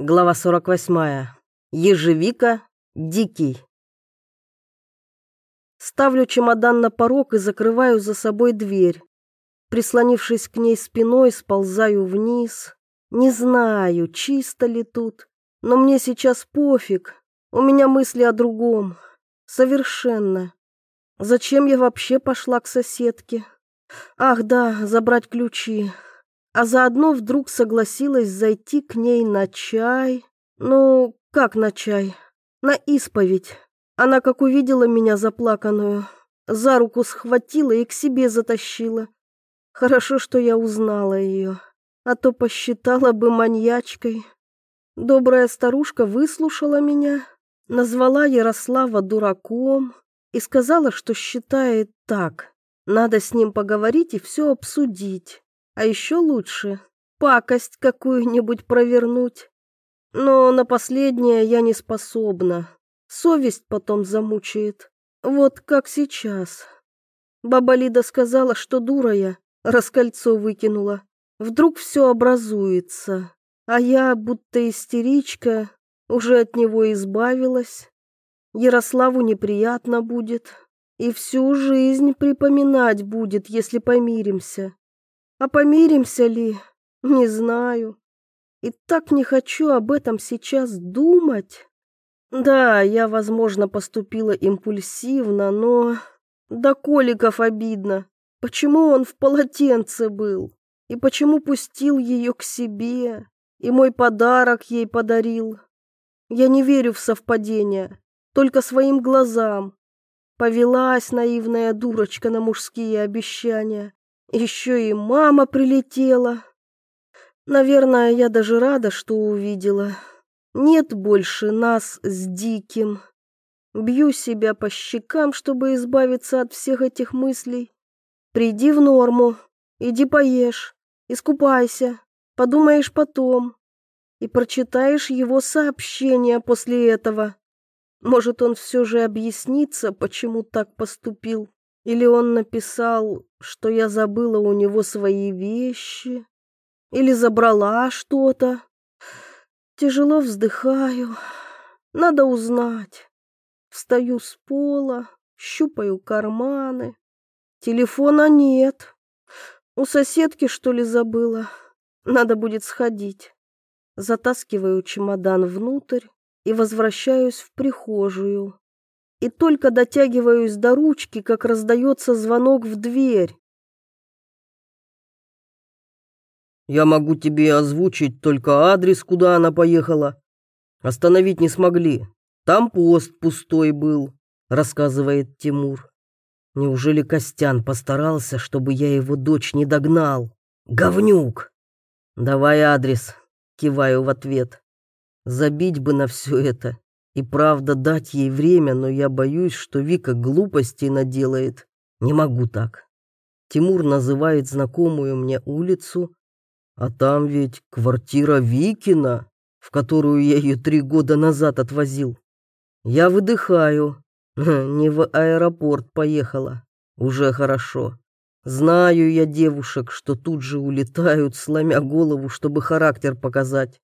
Глава 48. Ежевика. Дикий. Ставлю чемодан на порог и закрываю за собой дверь. Прислонившись к ней спиной, сползаю вниз. Не знаю, чисто ли тут, но мне сейчас пофиг. У меня мысли о другом. Совершенно. Зачем я вообще пошла к соседке? Ах да, забрать ключи. А заодно вдруг согласилась зайти к ней на чай. Ну, как на чай? На исповедь. Она, как увидела меня заплаканную, за руку схватила и к себе затащила. Хорошо, что я узнала ее, а то посчитала бы маньячкой. Добрая старушка выслушала меня, назвала Ярослава дураком и сказала, что считает так. Надо с ним поговорить и все обсудить. А еще лучше пакость какую-нибудь провернуть. Но на последнее я не способна. Совесть потом замучает. Вот как сейчас. Баба Лида сказала, что дура я, раскольцо выкинула. Вдруг все образуется, а я, будто истеричка, уже от него избавилась. Ярославу неприятно будет, и всю жизнь припоминать будет, если помиримся. А помиримся ли, не знаю. И так не хочу об этом сейчас думать. Да, я, возможно, поступила импульсивно, но... До коликов обидно. Почему он в полотенце был? И почему пустил ее к себе? И мой подарок ей подарил? Я не верю в совпадения, только своим глазам. Повелась наивная дурочка на мужские обещания. Еще и мама прилетела. Наверное, я даже рада, что увидела. Нет больше нас с Диким. Бью себя по щекам, чтобы избавиться от всех этих мыслей. Приди в норму, иди поешь, искупайся, подумаешь потом и прочитаешь его сообщение после этого. Может, он все же объяснится, почему так поступил. Или он написал, что я забыла у него свои вещи, или забрала что-то. Тяжело вздыхаю. Надо узнать. Встаю с пола, щупаю карманы. Телефона нет. У соседки, что ли, забыла? Надо будет сходить. Затаскиваю чемодан внутрь и возвращаюсь в прихожую и только дотягиваюсь до ручки, как раздается звонок в дверь. «Я могу тебе озвучить только адрес, куда она поехала. Остановить не смогли. Там пост пустой был», — рассказывает Тимур. «Неужели Костян постарался, чтобы я его дочь не догнал? Говнюк!» «Давай адрес», — киваю в ответ. «Забить бы на все это. И правда дать ей время, но я боюсь, что Вика глупостей наделает. Не могу так. Тимур называет знакомую мне улицу, а там ведь квартира Викина, в которую я ее три года назад отвозил. Я выдыхаю. Не в аэропорт поехала. Уже хорошо. Знаю я девушек, что тут же улетают, сломя голову, чтобы характер показать.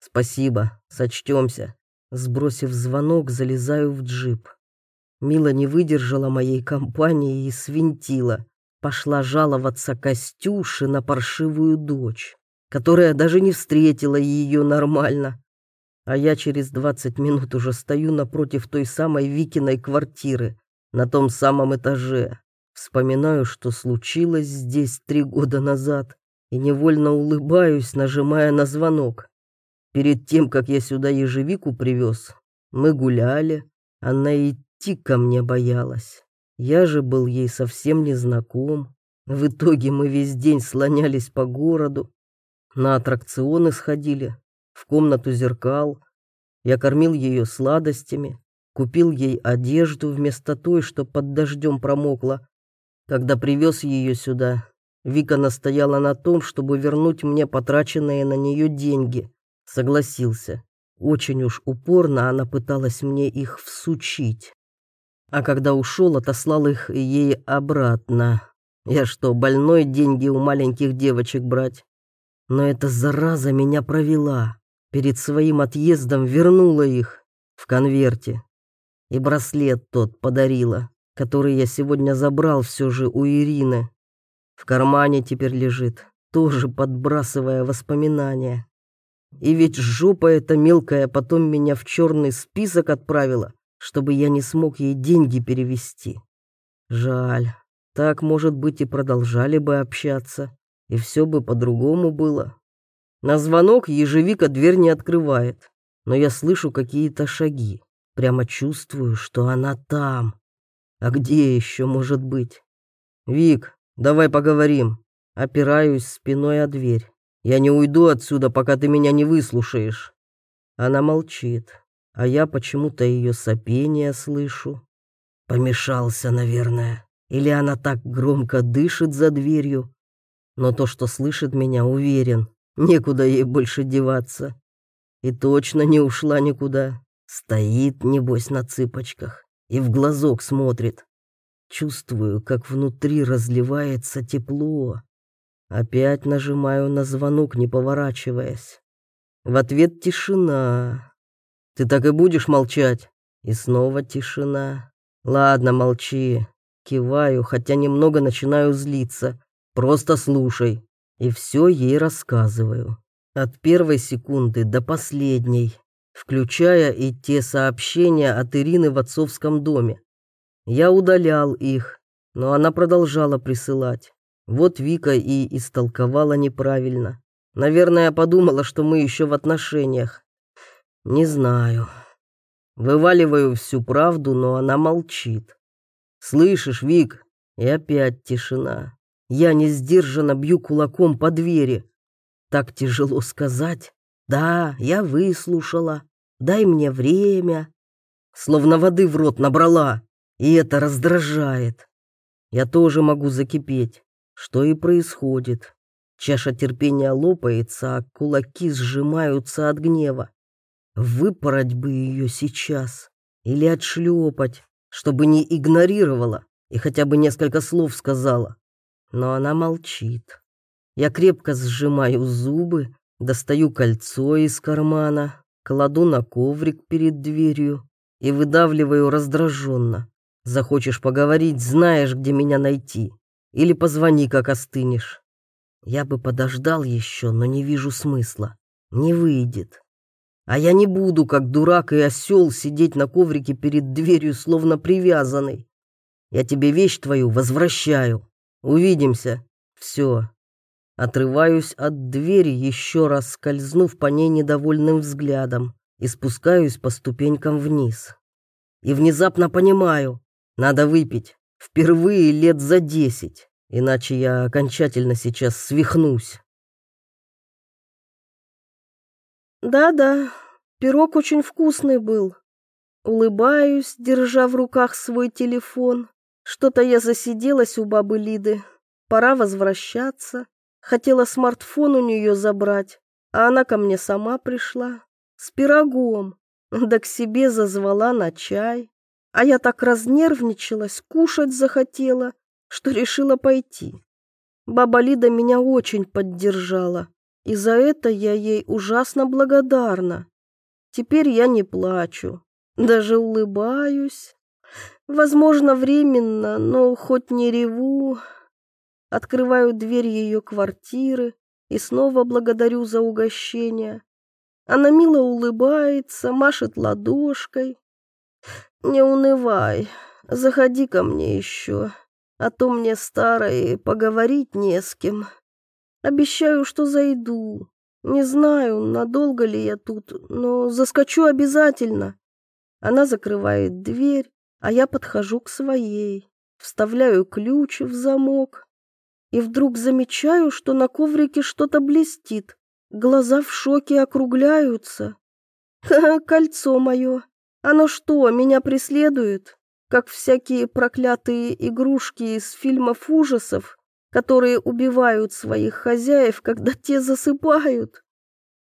Спасибо, сочтемся. Сбросив звонок, залезаю в джип. Мила не выдержала моей компании и свинтила. Пошла жаловаться Костюше на паршивую дочь, которая даже не встретила ее нормально. А я через двадцать минут уже стою напротив той самой Викиной квартиры, на том самом этаже. Вспоминаю, что случилось здесь три года назад, и невольно улыбаюсь, нажимая на звонок. Перед тем, как я сюда ежевику привез, мы гуляли, она идти ко мне боялась. Я же был ей совсем не знаком. В итоге мы весь день слонялись по городу, на аттракционы сходили, в комнату зеркал. Я кормил ее сладостями, купил ей одежду вместо той, что под дождем промокла. Когда привез ее сюда, Вика настояла на том, чтобы вернуть мне потраченные на нее деньги. Согласился. Очень уж упорно она пыталась мне их всучить. А когда ушел, отослал их ей обратно. Я что, больной деньги у маленьких девочек брать? Но эта зараза меня провела. перед своим отъездом вернула их в конверте. И браслет тот подарила, который я сегодня забрал все же у Ирины. В кармане теперь лежит, тоже подбрасывая воспоминания. И ведь жопа эта мелкая потом меня в черный список отправила, чтобы я не смог ей деньги перевести. Жаль, так, может быть, и продолжали бы общаться, и все бы по-другому было. На звонок ежевика дверь не открывает, но я слышу какие-то шаги, прямо чувствую, что она там. А где еще может быть? Вик, давай поговорим. Опираюсь спиной о дверь. Я не уйду отсюда, пока ты меня не выслушаешь. Она молчит, а я почему-то ее сопение слышу. Помешался, наверное. Или она так громко дышит за дверью. Но то, что слышит меня, уверен, некуда ей больше деваться. И точно не ушла никуда. Стоит, небось, на цыпочках и в глазок смотрит. Чувствую, как внутри разливается тепло. Опять нажимаю на звонок, не поворачиваясь. В ответ тишина. Ты так и будешь молчать? И снова тишина. Ладно, молчи. Киваю, хотя немного начинаю злиться. Просто слушай. И все ей рассказываю. От первой секунды до последней, включая и те сообщения от Ирины в отцовском доме. Я удалял их, но она продолжала присылать. Вот Вика и истолковала неправильно. Наверное, подумала, что мы еще в отношениях. Не знаю. Вываливаю всю правду, но она молчит. «Слышишь, Вик?» И опять тишина. Я не сдержанно бью кулаком по двери. Так тяжело сказать. Да, я выслушала. Дай мне время. Словно воды в рот набрала. И это раздражает. Я тоже могу закипеть что и происходит. Чаша терпения лопается, а кулаки сжимаются от гнева. Выпороть бы ее сейчас или отшлепать, чтобы не игнорировала и хотя бы несколько слов сказала. Но она молчит. Я крепко сжимаю зубы, достаю кольцо из кармана, кладу на коврик перед дверью и выдавливаю раздраженно. Захочешь поговорить, знаешь, где меня найти. Или позвони, как остынешь. Я бы подождал еще, но не вижу смысла. Не выйдет. А я не буду, как дурак и осел, сидеть на коврике перед дверью, словно привязанный. Я тебе вещь твою возвращаю. Увидимся. Все. Отрываюсь от двери, еще раз скользнув по ней недовольным взглядом, и спускаюсь по ступенькам вниз. И внезапно понимаю, надо выпить. Впервые лет за десять, иначе я окончательно сейчас свихнусь. Да-да, пирог очень вкусный был. Улыбаюсь, держа в руках свой телефон. Что-то я засиделась у бабы Лиды. Пора возвращаться. Хотела смартфон у нее забрать, а она ко мне сама пришла. С пирогом. Да к себе зазвала на чай. А я так разнервничалась, кушать захотела, что решила пойти. Баба Лида меня очень поддержала, и за это я ей ужасно благодарна. Теперь я не плачу, даже улыбаюсь. Возможно, временно, но хоть не реву. Открываю дверь ее квартиры и снова благодарю за угощение. Она мило улыбается, машет ладошкой, не унывай, заходи ко мне еще, а то мне старой поговорить не с кем. Обещаю, что зайду. Не знаю, надолго ли я тут, но заскочу обязательно. Она закрывает дверь, а я подхожу к своей, вставляю ключ в замок и вдруг замечаю, что на коврике что-то блестит. Глаза в шоке округляются. Кольцо мое. Оно что, меня преследует? Как всякие проклятые игрушки из фильмов ужасов, которые убивают своих хозяев, когда те засыпают.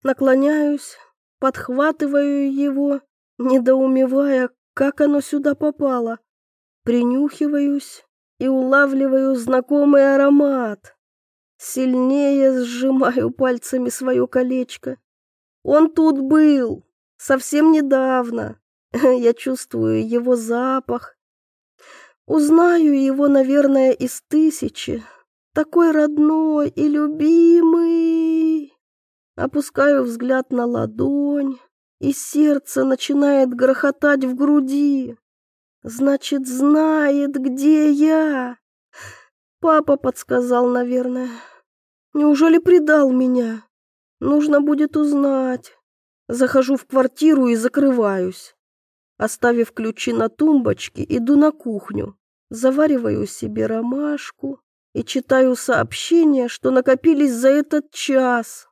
Наклоняюсь, подхватываю его, недоумевая, как оно сюда попало. Принюхиваюсь и улавливаю знакомый аромат. Сильнее сжимаю пальцами свое колечко. Он тут был, совсем недавно. Я чувствую его запах. Узнаю его, наверное, из тысячи. Такой родной и любимый. Опускаю взгляд на ладонь, и сердце начинает грохотать в груди. Значит, знает, где я. Папа подсказал, наверное. Неужели предал меня? Нужно будет узнать. Захожу в квартиру и закрываюсь. Оставив ключи на тумбочке, иду на кухню, завариваю себе ромашку и читаю сообщения, что накопились за этот час.